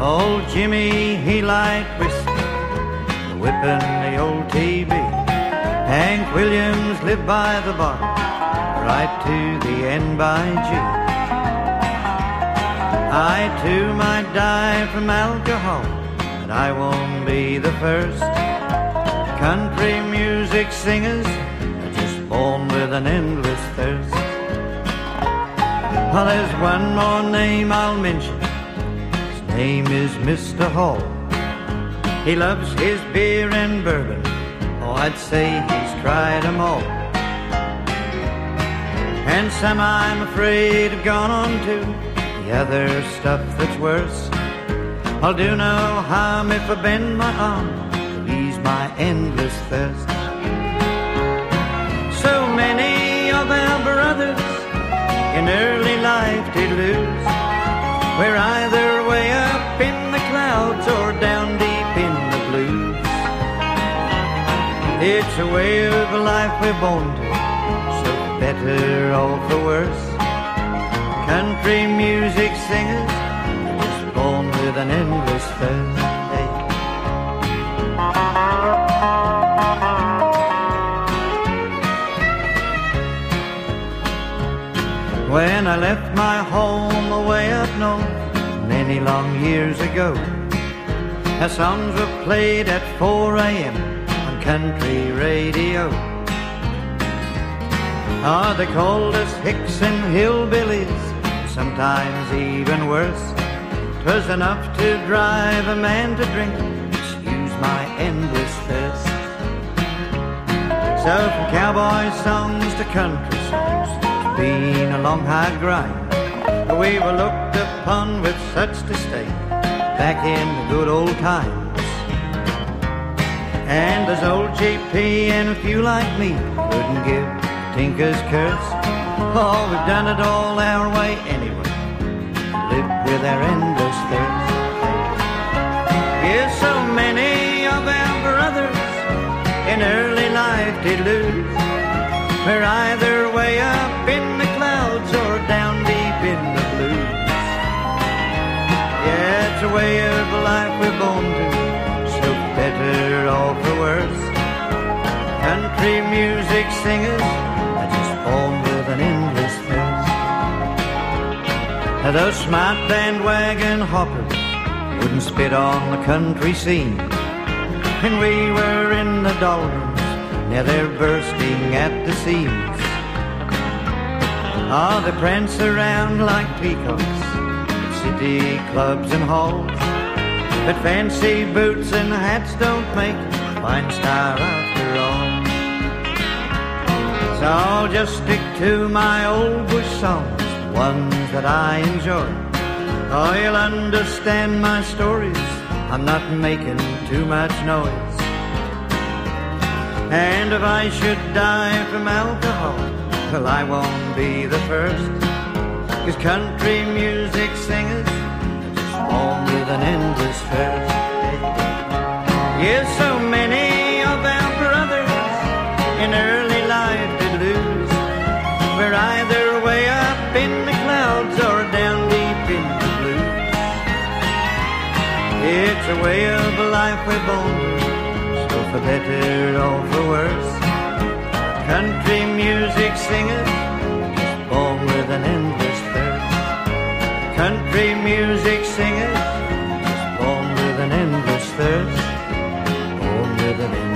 Old Jimmy, he liked whiskey, the the old TB. Hank Williams lived by the bar, right to the end by G. I too might die from alcohol, but I won't be the first. Country music singers are just born with an endless thirst. Well, there's one more name I'll mention. Name is Mr. Hall. He loves his beer and bourbon. Oh, I'd say he's tried 'em all. And some I'm afraid have gone on to the other stuff that's worse. I'll do no harm if I bend my arm to ease my endless thirst. So many of our brothers in early life did lose. We're either A way of life we're born to, so better or for worse. Country music singers just born with an endless thirst. When I left my home away up north many long years ago, our songs were played at 4 a.m. country radio. Ah, they called us hicks and hillbillies, sometimes even worse. 'Twas enough to drive a man to drink, excuse my endless thirst. So from cowboy songs to country songs, it's been a long hard grind. We were looked upon with such disdain back in the good old times. And as old JP and a few like me couldn't give Tinker's curse. Oh, we've done it all our way anyway. Lived with our endless thirst. Yes, so many of our brothers in early life did lose. We're either way up in the clouds or down deep in the blues. Yeah, it's a way of life we're born to, Country music singers are just born with an endless thirst. Those smart bandwagon hoppers wouldn't spit on the country scene. And we were in the doldrums, now they're bursting at the seams. Ah, they prance around like peacocks at city clubs and halls. But fancy boots and hats don't make a fine star after all. So I'll just stick to my old bush songs, ones that I enjoy. Oh, you'll understand my stories. I'm not making too much noise. And if I should die from alcohol, well, I won't be the first. Cause country music singers are just born with an endless thirst. Yes, so We're either way up in the clouds or down deep in the blues. It's a way of life we're born so for better or for worse. Country music singers born with an endless thirst. Country music singers born with an endless thirst. Born with an endless